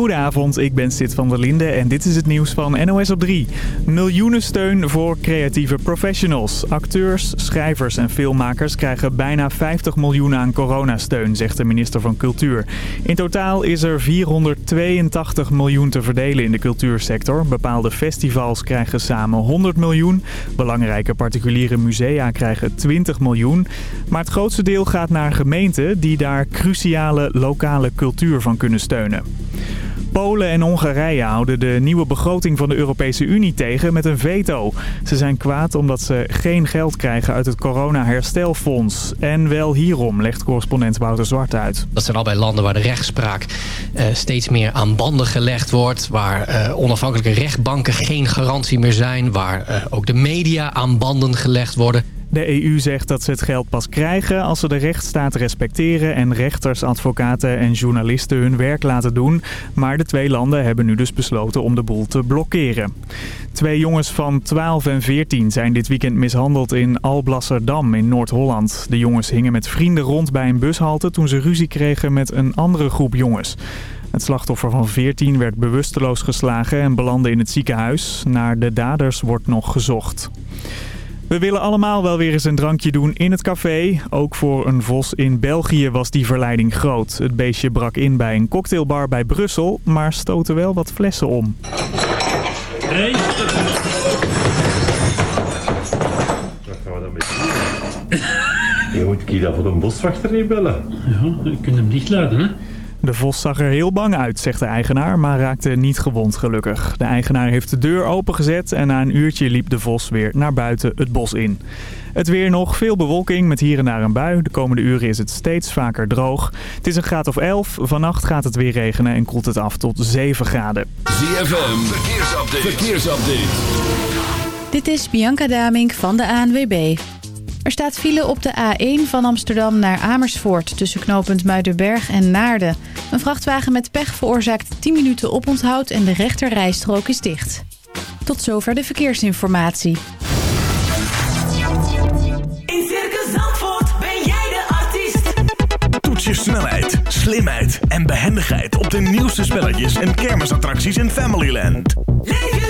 Goedenavond, ik ben Sid van der Linde en dit is het nieuws van NOS op 3. Miljoenen steun voor creatieve professionals. Acteurs, schrijvers en filmmakers krijgen bijna 50 miljoen aan coronasteun, zegt de minister van Cultuur. In totaal is er 482 miljoen te verdelen in de cultuursector. Bepaalde festivals krijgen samen 100 miljoen. Belangrijke particuliere musea krijgen 20 miljoen. Maar het grootste deel gaat naar gemeenten die daar cruciale lokale cultuur van kunnen steunen. Polen en Hongarije houden de nieuwe begroting van de Europese Unie tegen met een veto. Ze zijn kwaad omdat ze geen geld krijgen uit het corona-herstelfonds. En wel hierom, legt correspondent Wouter Zwart uit. Dat zijn al bij landen waar de rechtspraak uh, steeds meer aan banden gelegd wordt. Waar uh, onafhankelijke rechtbanken geen garantie meer zijn. Waar uh, ook de media aan banden gelegd worden. De EU zegt dat ze het geld pas krijgen als ze de rechtsstaat respecteren en rechters, advocaten en journalisten hun werk laten doen. Maar de twee landen hebben nu dus besloten om de boel te blokkeren. Twee jongens van 12 en 14 zijn dit weekend mishandeld in Alblasserdam in Noord-Holland. De jongens hingen met vrienden rond bij een bushalte toen ze ruzie kregen met een andere groep jongens. Het slachtoffer van 14 werd bewusteloos geslagen en belandde in het ziekenhuis. Naar de daders wordt nog gezocht. We willen allemaal wel weer eens een drankje doen in het café. Ook voor een vos in België was die verleiding groot. Het beestje brak in bij een cocktailbar bij Brussel, maar stootte wel wat flessen om. Hey. Wat gaan we dan met Je moet dat voor een boswachter niet bellen. Ja, je kunt hem dicht laten, hè? De vos zag er heel bang uit, zegt de eigenaar, maar raakte niet gewond gelukkig. De eigenaar heeft de deur opengezet en na een uurtje liep de vos weer naar buiten het bos in. Het weer nog, veel bewolking met hier en daar een bui. De komende uren is het steeds vaker droog. Het is een graad of 11. Vannacht gaat het weer regenen en koelt het af tot 7 graden. ZFM, verkeersupdate. verkeersupdate. Dit is Bianca Damink van de ANWB. Er staat file op de A1 van Amsterdam naar Amersfoort... tussen knooppunt Muidenberg en Naarden. Een vrachtwagen met pech veroorzaakt 10 minuten oponthoud... en de rechterrijstrook is dicht. Tot zover de verkeersinformatie. In Circus Zandvoort ben jij de artiest. Toets je snelheid, slimheid en behendigheid... op de nieuwste spelletjes en kermisattracties in Familyland. Leef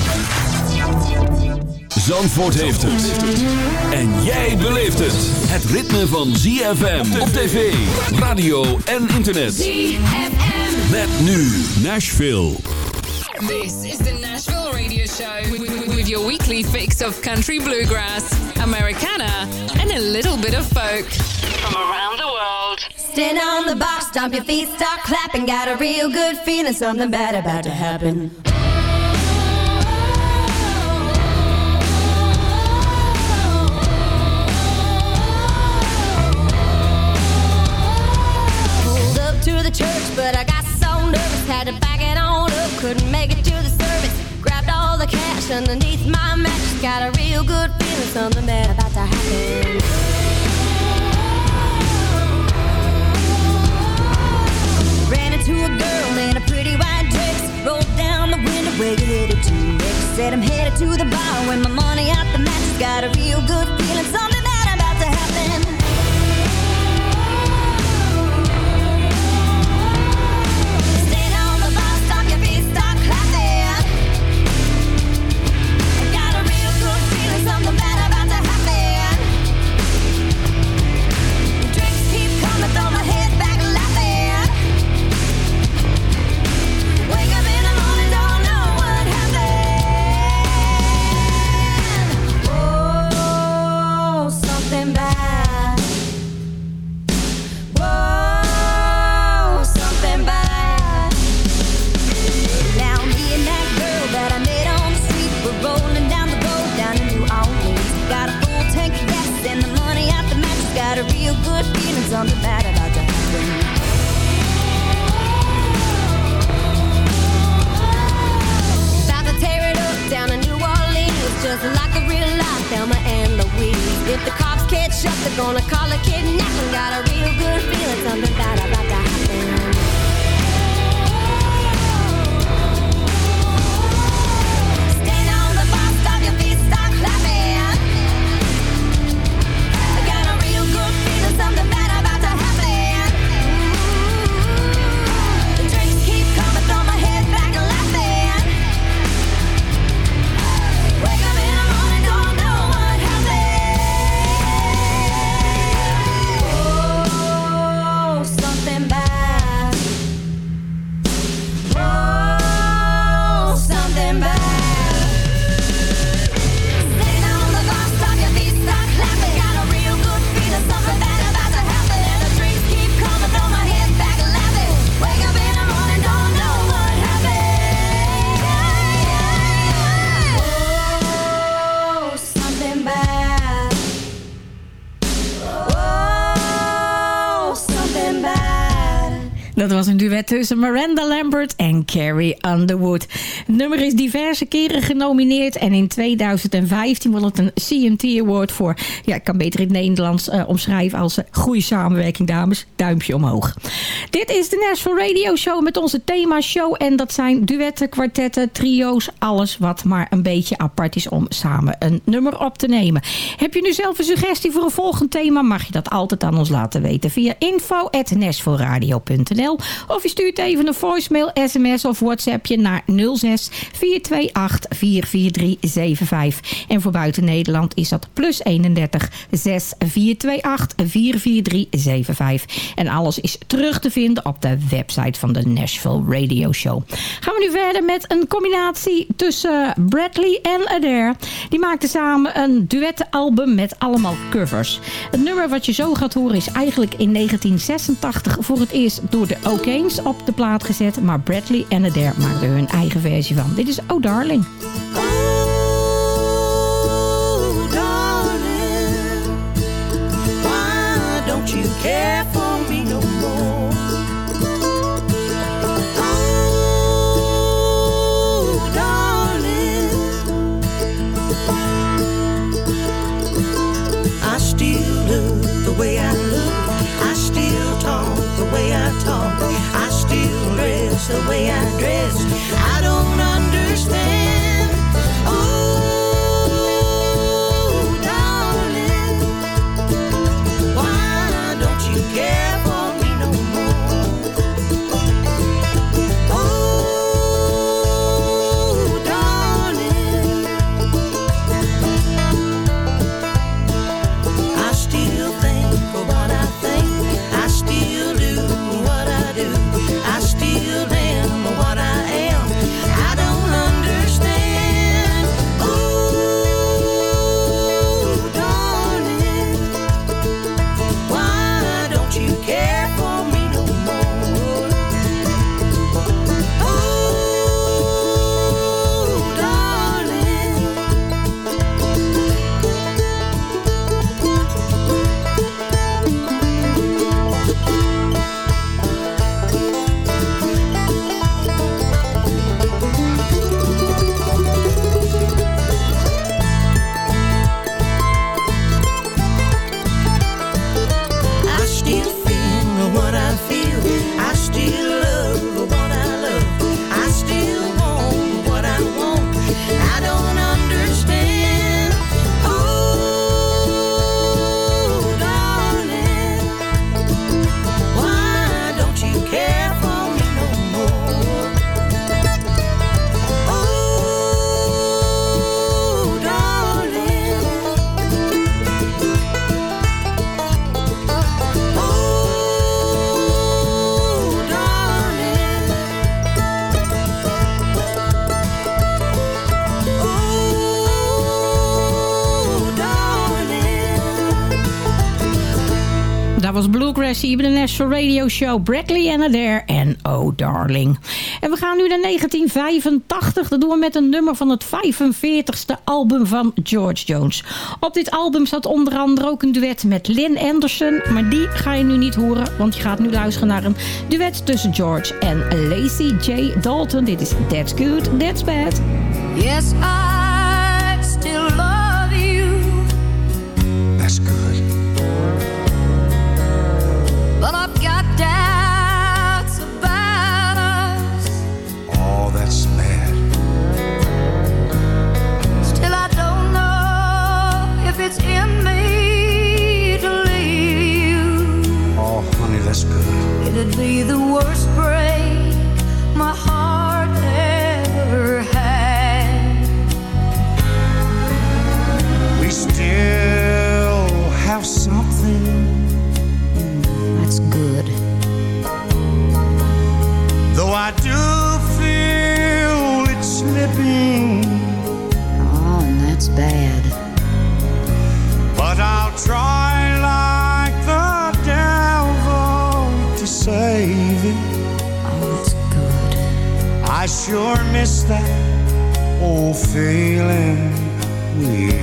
Zandvoort heeft het. En jij beleeft het. Het ritme van ZFM op tv, radio en internet. ZFM. Met nu Nashville. This is the Nashville Radio Show with, with your weekly fix of country bluegrass, Americana, and a little bit of folk from around the world. Stand on the box, stomp your feet, start clapping. Got a real good feeling, something bad about to happen. Couldn't make it to the service. Grabbed all the cash underneath my mattress. Got a real good feeling, something bad about to happen. Ran into a girl in a pretty white dress. Rolled down the window where you headed to. Next said I'm headed to the bar when my money out the mattress. Got a real good feeling, something shop. They're gonna call a kidnapping. Got a real good feeling, something about duet tussen Miranda Lambert en Carrie Underwood. Het nummer is diverse keren genomineerd en in 2015 won het een CMT Award voor... Ja, ik kan beter in het Nederlands eh, omschrijven als uh, goede samenwerking, dames. Duimpje omhoog. Dit is de Nashville Radio Show met onze thema-show en dat zijn duetten, kwartetten, trio's, alles wat maar een beetje apart is om samen een nummer op te nemen. Heb je nu zelf een suggestie voor een volgend thema, mag je dat altijd aan ons laten weten via info.nashvilleradio.nl of je stuurt even een voicemail, sms of whatsappje naar 06 428 44375. En voor buiten Nederland is dat plus 31 6 428 44375. En alles is terug te vinden op de website van de Nashville Radio Show. Gaan we nu verder met een combinatie tussen Bradley en Adair. Die maakten samen een duettenalbum met allemaal covers. Het nummer wat je zo gaat horen is eigenlijk in 1986 voor het eerst door de O'Kanes op de plaat gezet. Maar Bradley en Adair maakten hun eigen versie van. Dit is Oh Darling. The way I Hier bij de National Radio Show. Bradley and Adair en Oh Darling. En we gaan nu naar 1985. Dat doen we met een nummer van het 45ste album van George Jones. Op dit album zat onder andere ook een duet met Lynn Anderson. Maar die ga je nu niet horen, want je gaat nu luisteren naar een duet tussen George en Lacey J. Dalton. Dit is That's Good, That's Bad. Yes, I that old feeling we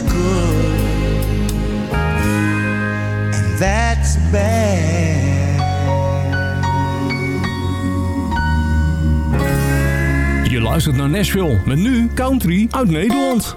good and that's bad. Je luistert naar Nashville met nu country uit Nederland.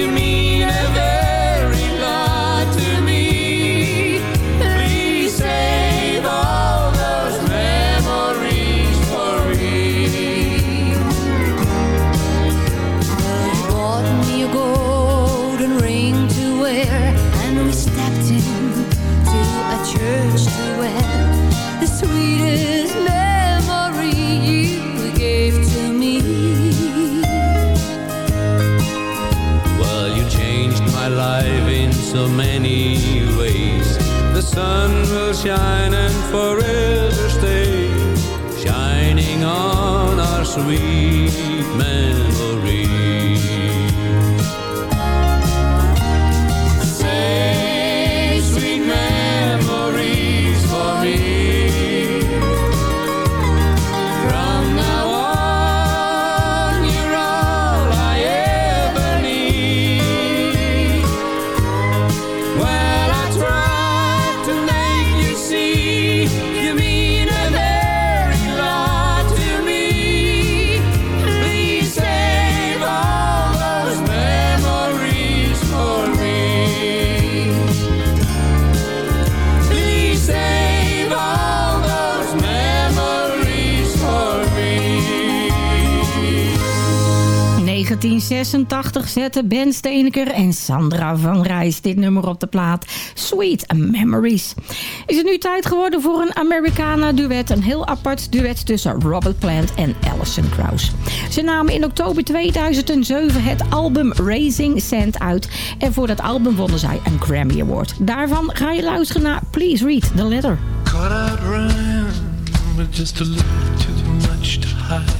you mean 86 zetten Ben Steneker en Sandra van Rijs dit nummer op de plaat. Sweet Memories. Is het nu tijd geworden voor een Americana-duet. Een heel apart duet tussen Robert Plant en Alison Krauss. Ze namen in oktober 2007 het album Raising Sand uit. En voor dat album wonnen zij een Grammy Award. Daarvan ga je luisteren naar Please Read the Letter. Out just a little too much to hide.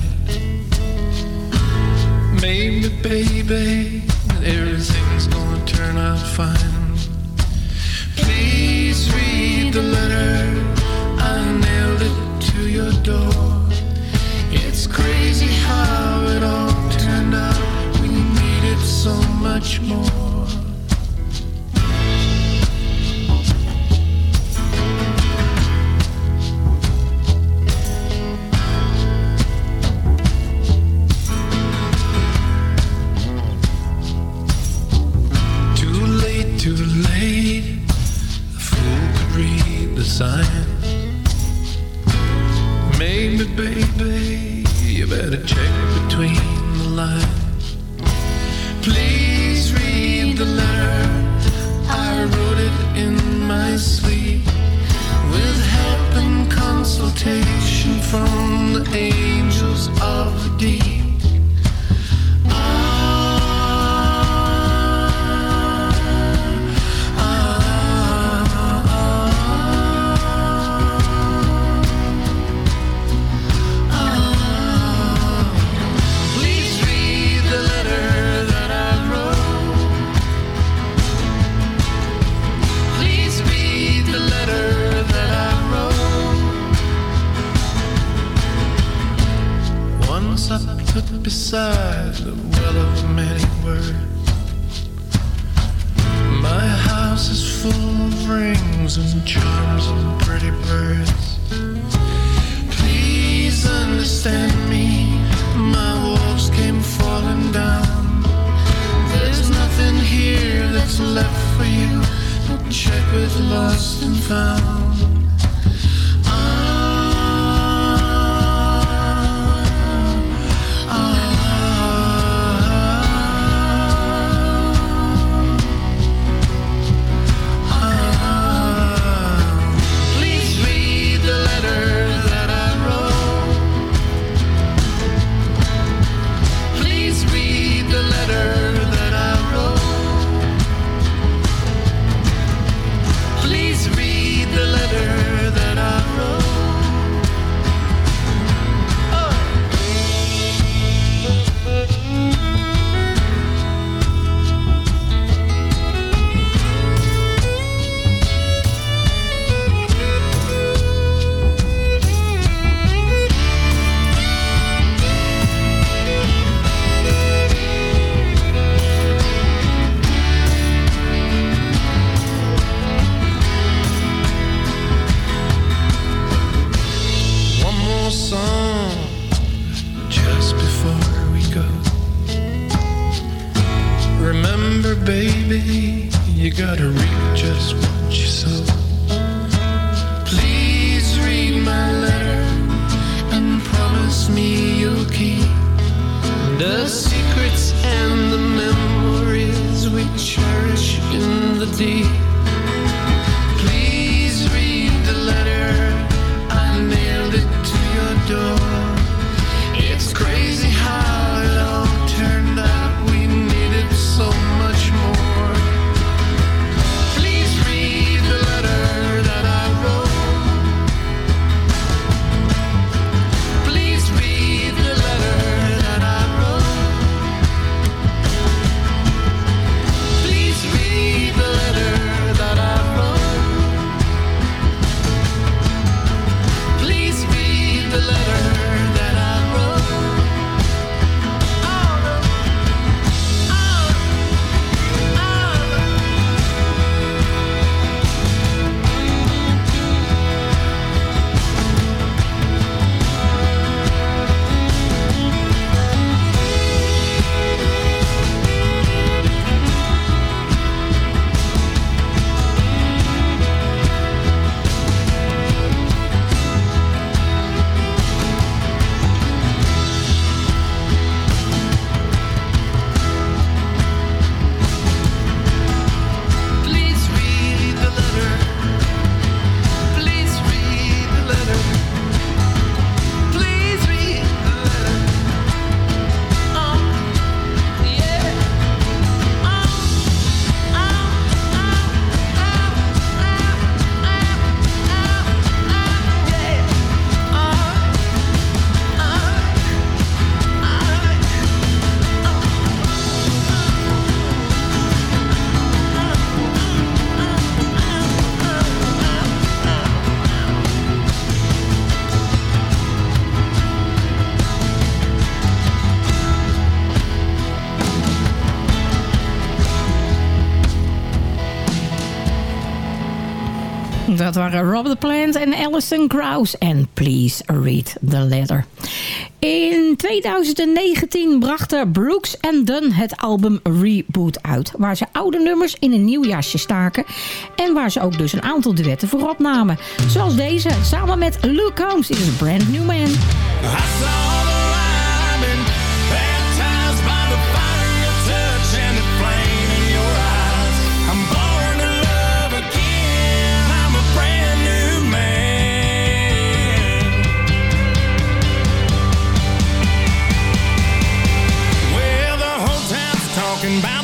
Maybe, baby, everything's gonna turn out fine. Please read the letter I nailed it to your door. It's crazy how it all turned out We needed so much more. Check with lost and found. Rob the Plant en Alison Krauss en Please Read the Letter. In 2019 brachten Brooks Dunn het album Reboot uit... waar ze oude nummers in een nieuw jasje staken... en waar ze ook dus een aantal duetten voor opnamen. Zoals deze, samen met Luke Combs, is een brand new man. broken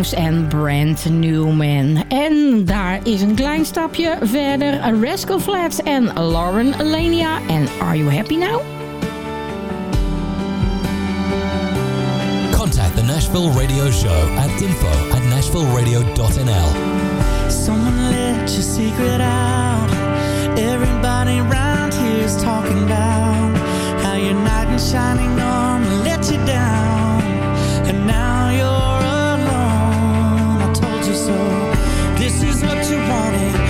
And en Newman. En daar is een klein stapje verder. Rascal Flats en Lauren Alenia en Are You Happy Now? Contact the Nashville Radio Show at info at nashvilleradio.nl Someone let your secret out. Everybody around here is talking about How your knight in shining armor let you down. And now so this is what you wanted.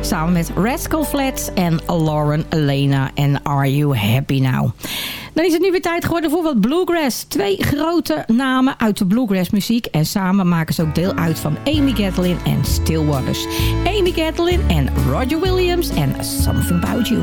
Samen met Rascal Flats en Lauren Elena en Are You Happy Now? Dan is het nu weer tijd geworden voor wat bluegrass. Twee grote namen uit de bluegrass muziek. En samen maken ze ook deel uit van Amy Gatlin en Stillwaters. Amy Gatlin en Roger Williams en Something About You.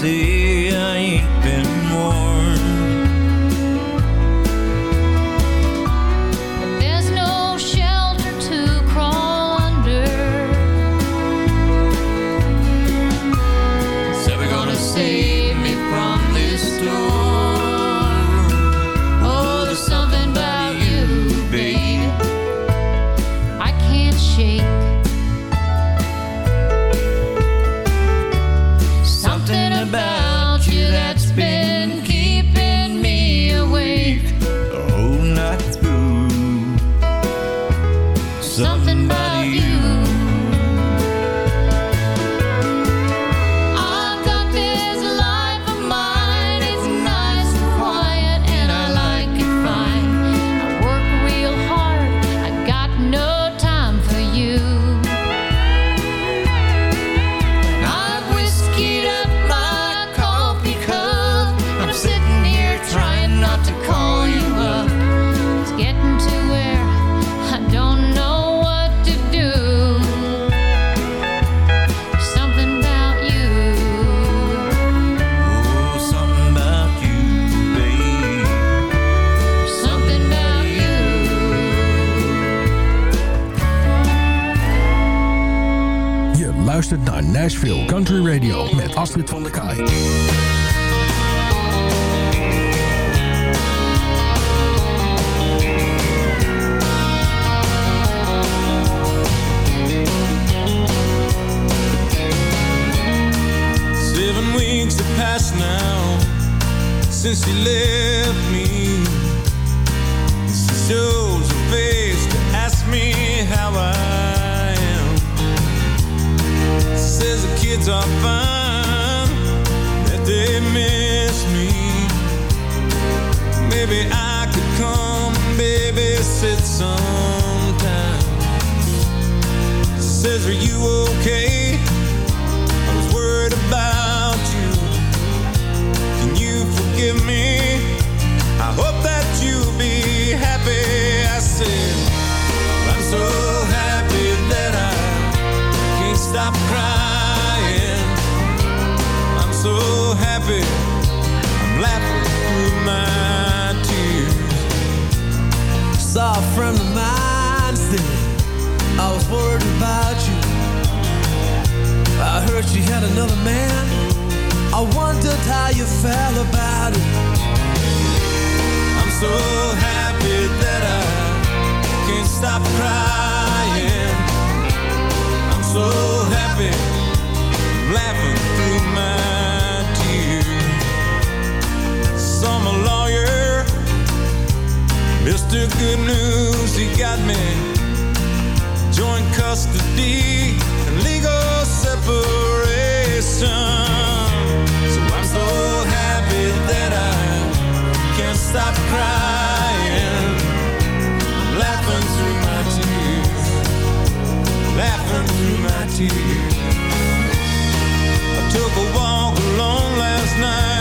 see since she left me. She shows her face to ask me how I am. She says the kids are fine, that they miss me. Maybe I could come babysit sometime. She says, Are you okay? forgive me. I hope that you'll be happy. I said, I'm so happy that I can't stop crying. I'm so happy, I'm laughing through my tears. Saw a friend of mine said, I was worried about you. I heard she had another man. I wondered how you felt about it. I'm so happy that I can't stop crying. I'm so happy, laughing through my tears. Some lawyer, Mr. Good News, he got me joint custody and legal separation. Stop crying. I'm laughing through my tears, laughing through my tears. I took a walk alone last night.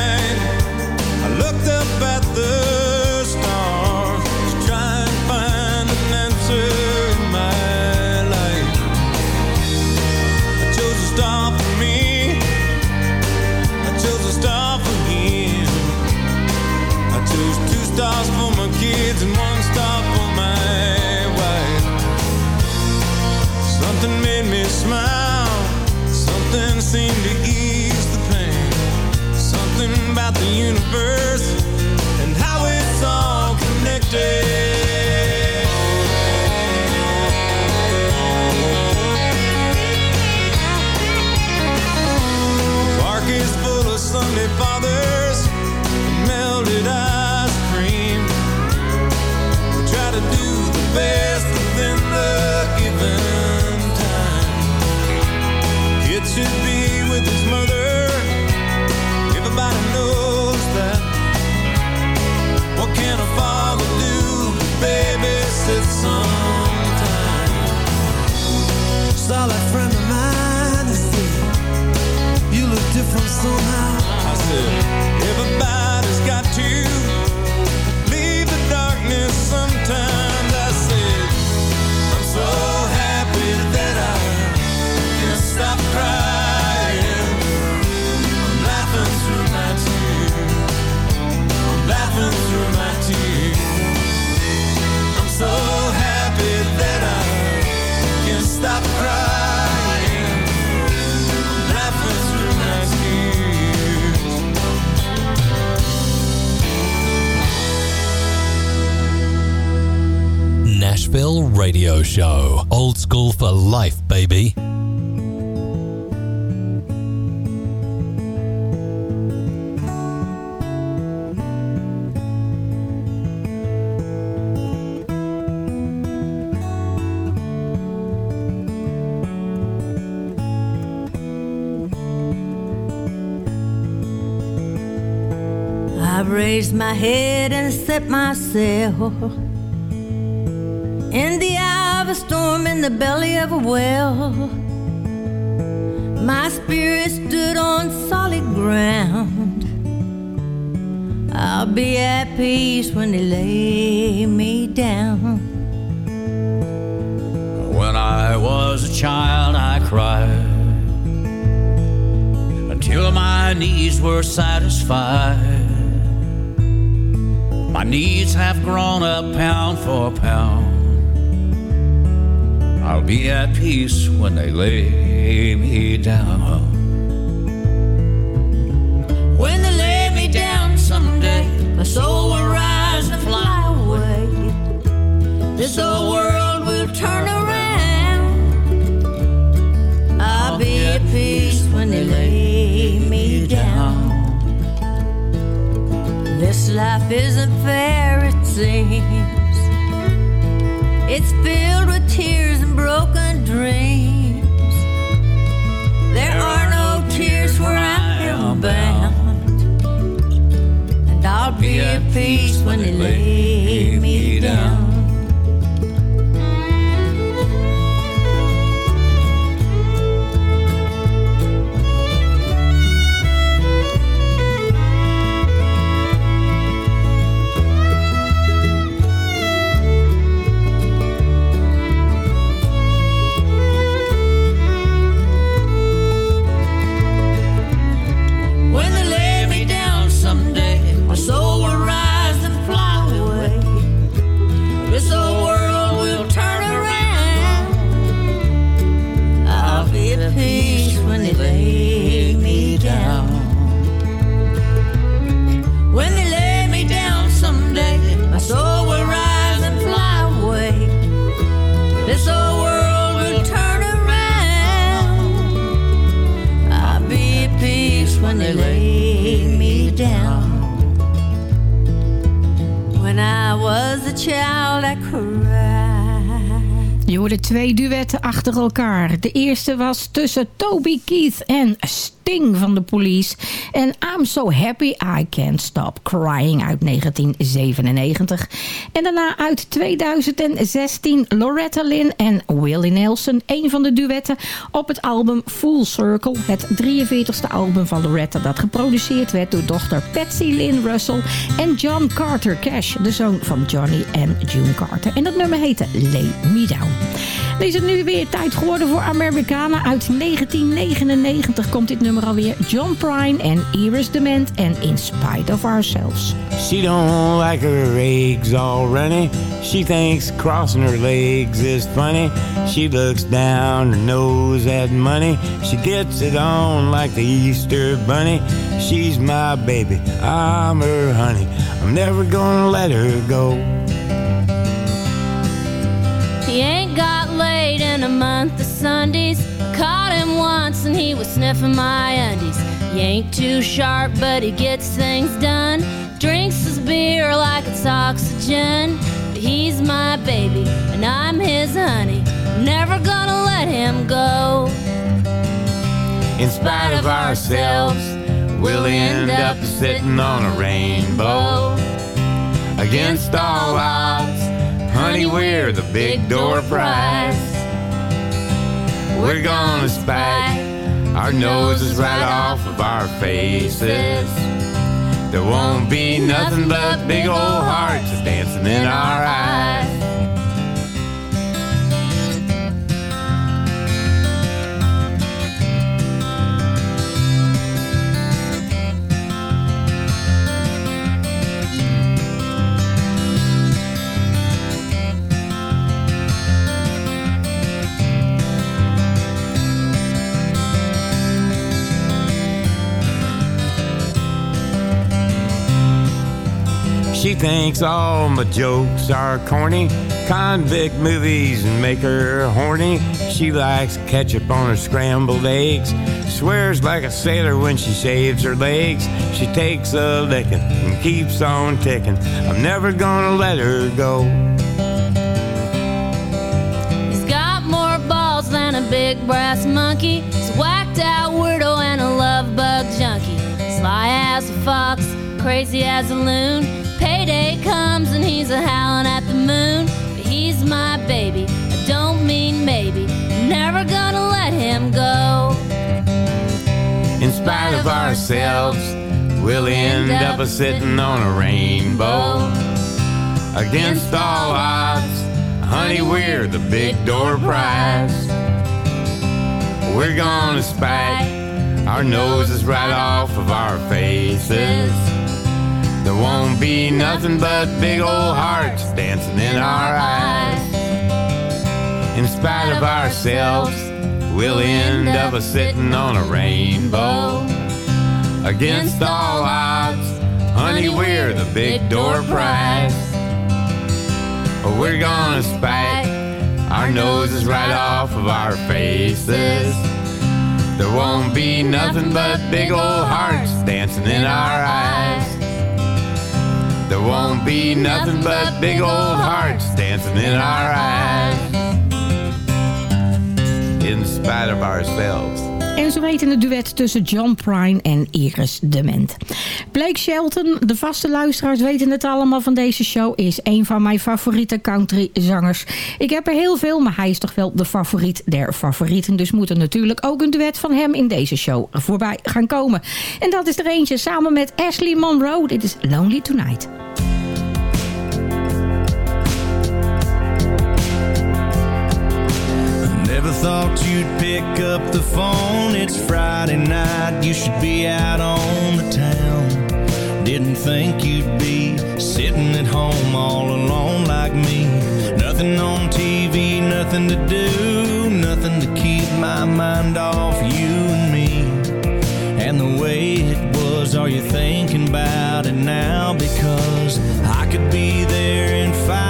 I've raised my head and set myself in the eye of a storm in the belly of a well. My spirit stood on solid ground. I'll be at peace when they lay me down. When I was a child, I cried until my needs were satisfied. Needs have grown up pound for pound. I'll be at peace when they lay me down. When they lay me down someday, my soul will rise and fly away. This old world will turn around. I'll be at peace when they lay life isn't fair, it seems. It's filled with tears and broken dreams. There are no tears where I am bound. And I'll be at peace when they lay me down. Elkaar. De eerste was tussen Toby Keith en Sting van de Police. En I'm So Happy I Can't Stop Crying uit 1997. En daarna uit 2016 Loretta Lynn en Willie Nelson. Een van de duetten op het album Full Circle. Het 43ste album van Loretta dat geproduceerd werd door dochter Patsy Lynn Russell en John Carter Cash. De zoon van Johnny en June Carter. En dat nummer heette Lay Me Down. Is het nu weer tijd geworden voor Americana. Uit 1999 komt dit nummer alweer. John Prine en Iris Dement en In Spite of Ourselves. She don't like her eggs all runny. She thinks crossing her legs is funny. She looks down her nose at money. She gets it on like the Easter bunny. She's my baby, I'm her honey. I'm never gonna let her go. He ain't got laid in a month of Sundays. Caught him once and he was sniffing my undies. He ain't too sharp, but he gets things done. Drinks his beer like it's oxygen. But he's my baby and I'm his honey. Never gonna let him go. In spite of ourselves, we'll end up sitting on a rainbow. Against all odds, honey, we're the big door prize. We're gonna spike our noses right off of our faces. There won't be nothing but big old hearts dancing in our eyes. She thinks all my jokes are corny. Convict movies make her horny. She likes ketchup on her scrambled eggs. Swears like a sailor when she shaves her legs. She takes a licking and keeps on ticking. I'm never gonna let her go. He's got more balls than a big brass monkey. He's whacked out weirdo and a love bug junkie. Sly as a fox, crazy as a loon. Payday comes and he's a howling at the moon. But he's my baby, I don't mean maybe. Never gonna let him go. In spite of ourselves, we'll end up a sitting on a rainbow. Against all odds, honey, we're the big door prize. We're gonna spike our noses right off of our faces. There won't be nothing but big old hearts dancing in our eyes. In spite of ourselves, we'll end up a sitting on a rainbow. Against all odds, honey, we're the big door prize. We're gonna spike our noses right off of our faces. There won't be nothing but big old hearts dancing in our eyes. There won't be nothing but big old hearts dancing in our eyes. In spite of ourselves. En zo heet het duet tussen John Prine en Iris Dement. Blake Shelton, de vaste luisteraars weten het allemaal van deze show... is een van mijn favoriete countryzangers. Ik heb er heel veel, maar hij is toch wel de favoriet der favorieten. Dus moet er natuurlijk ook een duet van hem in deze show voorbij gaan komen. En dat is er eentje samen met Ashley Monroe. Dit is Lonely Tonight. Never thought you'd pick up the phone. It's Friday night, you should be out on the town. Didn't think you'd be sitting at home all alone like me. Nothing on TV, nothing to do, nothing to keep my mind off you and me. And the way it was, are you thinking about it now? Because I could be there in five.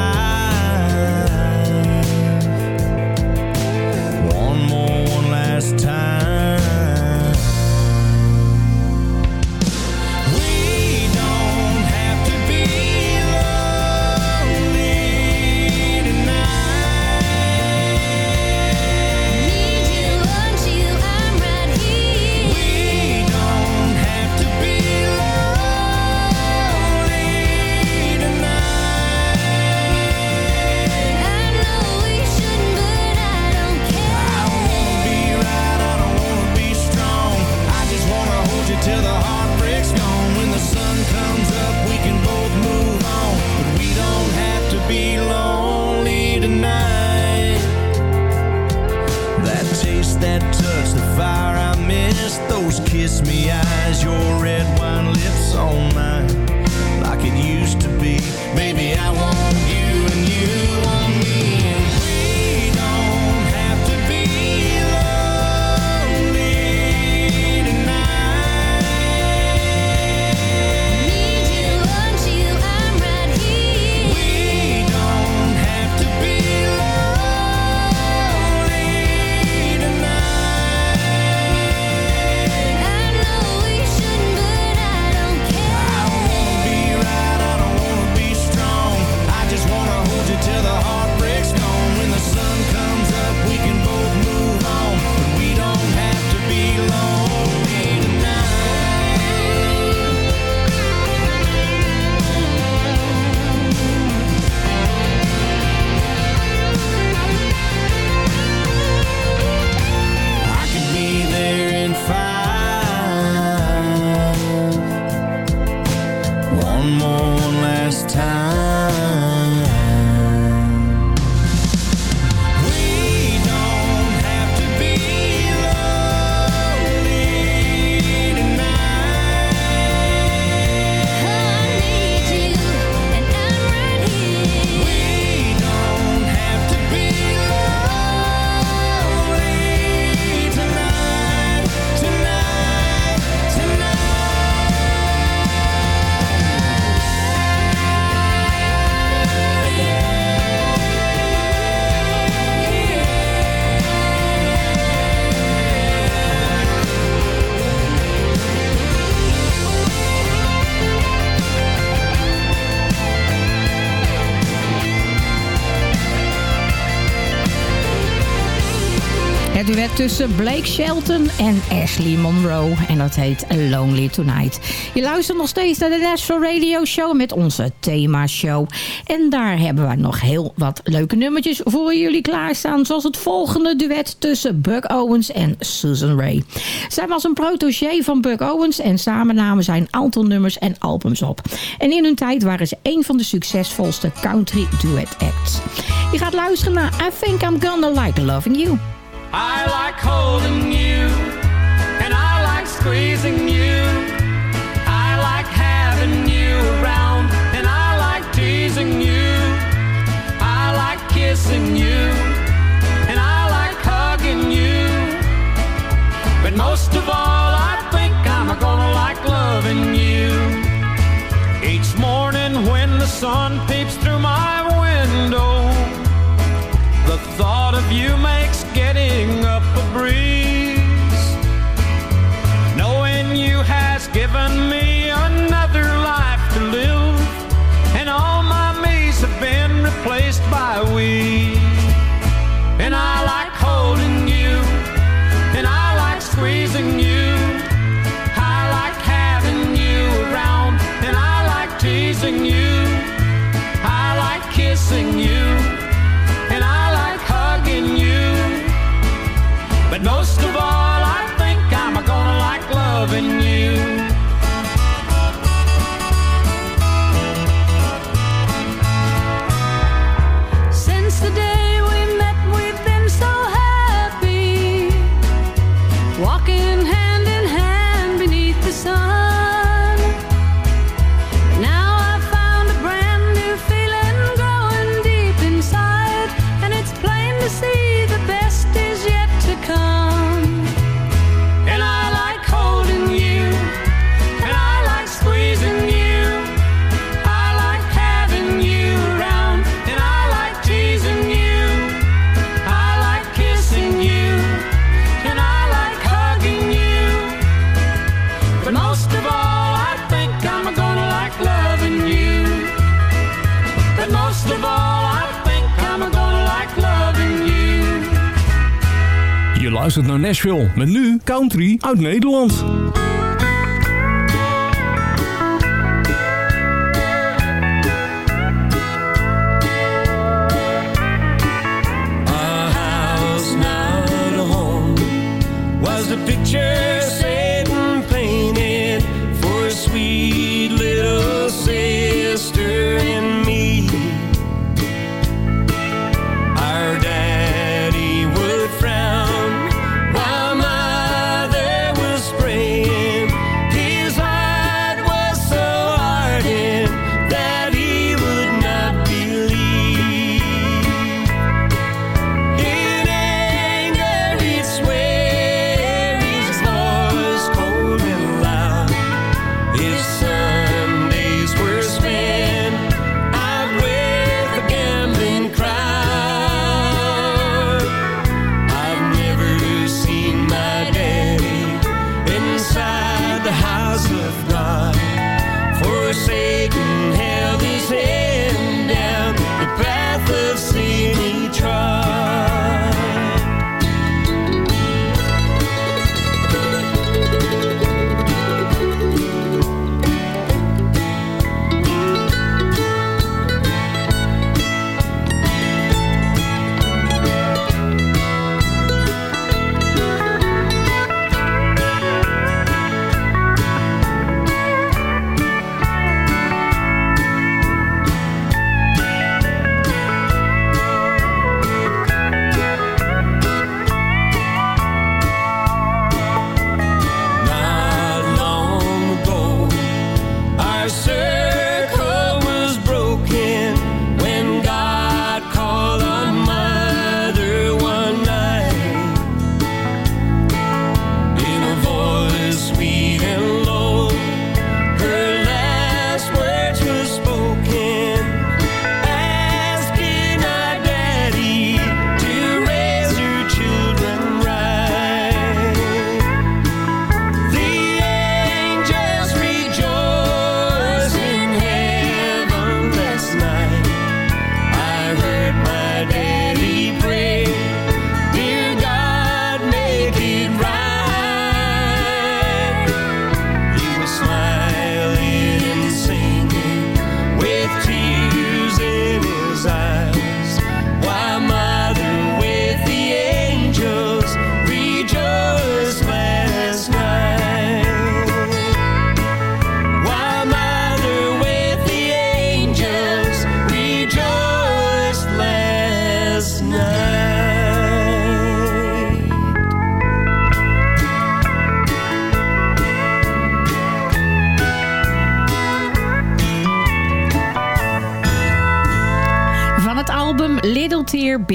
Last time. tussen Blake Shelton en Ashley Monroe. En dat heet Lonely Tonight. Je luistert nog steeds naar de National Radio Show met onze thema-show. En daar hebben we nog heel wat leuke nummertjes voor jullie klaarstaan. Zoals het volgende duet tussen Buck Owens en Susan Ray. Zij was een protégé van Buck Owens en samen namen zij een aantal nummers en albums op. En in hun tijd waren ze een van de succesvolste country duet acts. Je gaat luisteren naar I Think I'm Gonna Like Loving You. I like holding you, and I like squeezing you. I like having you around, and I like teasing you. I like kissing you, and I like hugging you. But most of all, given country uit Nederland.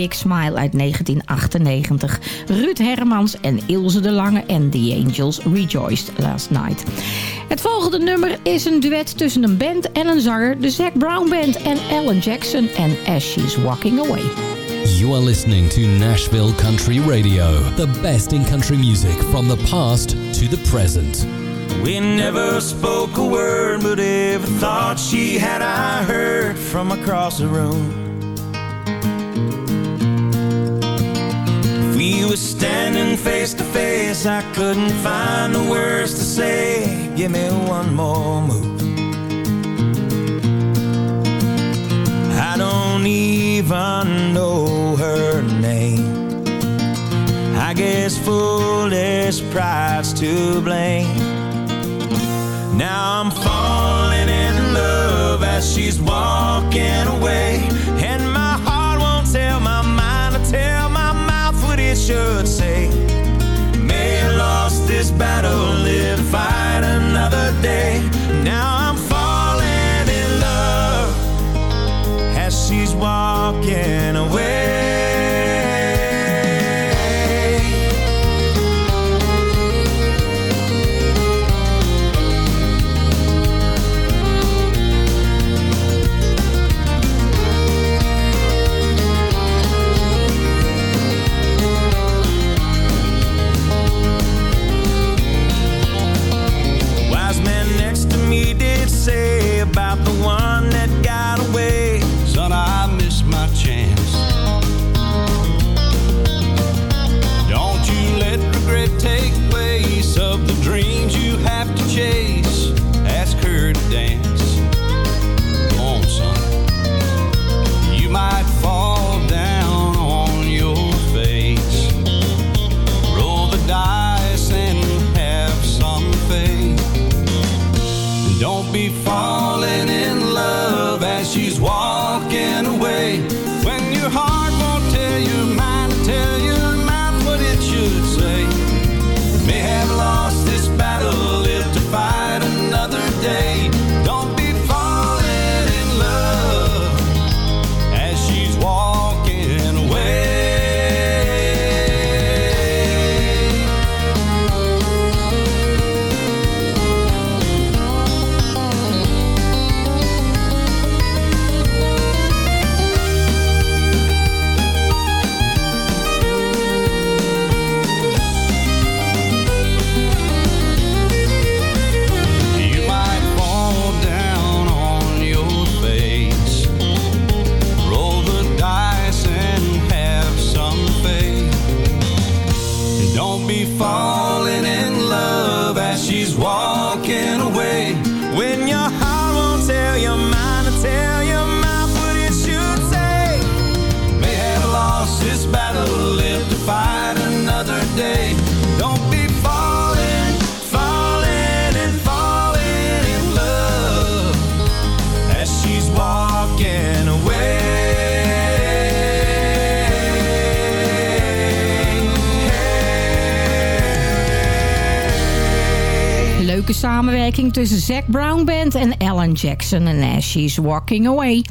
Big Smile uit 1998. Ruud Hermans en Ilse de Lange en The Angels Rejoiced Last Night. Het volgende nummer is een duet tussen een band en een zanger, de Zac Brown Band en Alan Jackson en As She's Walking Away. You are listening to Nashville Country Radio, the best in country music from the past to the present. We never spoke a word, but every thought she had I heard from across the room. Standing face to face, I couldn't find the words to say. Give me one more move. I don't even know her name. I guess foolish pride's to blame. Now I'm falling in love as she's walking away. And my heart won't tell my mind to tell my mouth what it should say. Tussen Zac Brown Band en Alan Jackson en As She's Walking Away.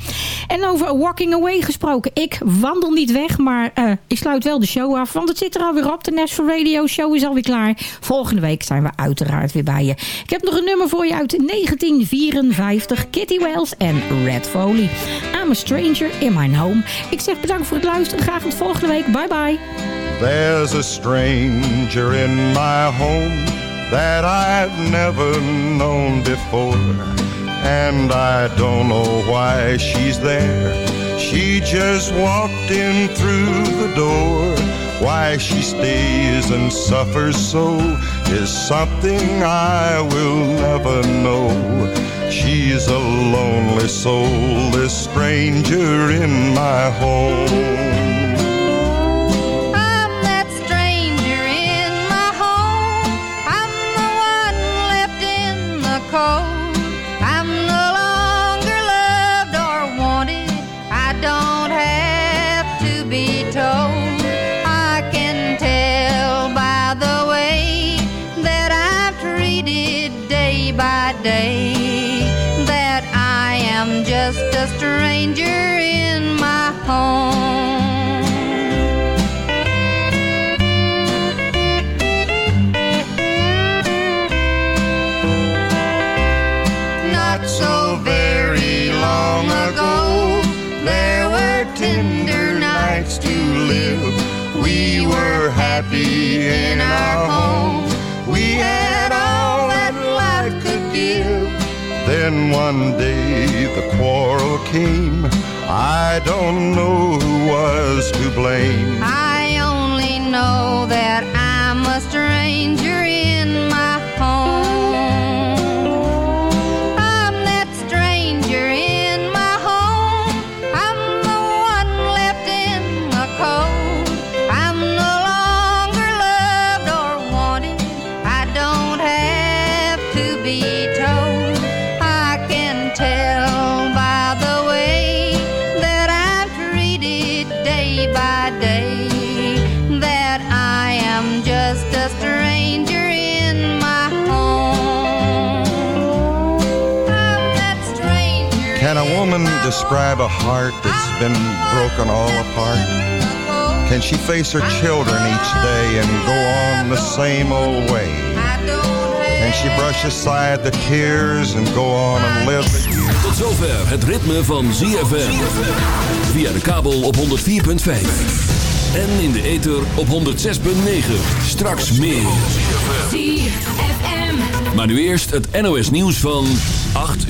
En over Walking Away gesproken. Ik wandel niet weg, maar eh, ik sluit wel de show af. Want het zit er alweer op. De Nashville Radio Show is alweer klaar. Volgende week zijn we uiteraard weer bij je. Ik heb nog een nummer voor je uit 1954. Kitty Wells en Red Foley. I'm a stranger in my home. Ik zeg bedankt voor het luisteren. Graag tot volgende week. Bye bye. There's a stranger in my home that I've never known before. And I don't know why she's there. She just walked in through the door. Why she stays and suffers so is something I will never know. She's a lonely soul, this stranger in my home. A stranger in my home. Not so very long ago, there were tender nights to live. We were happy in our Then one day the quarrel came. I don't know who was to blame. I only know that I'm a stranger describe a heart that's been broken all apart? Can she face her children each day and go on the same old way? Can she brush aside the tears and go on and live the Tot zover het ritme van ZFM. Via de kabel op 104.5. En in de ether op 106.9. Straks meer. ZFM. Maar nu eerst het NOS nieuws van 8 uur.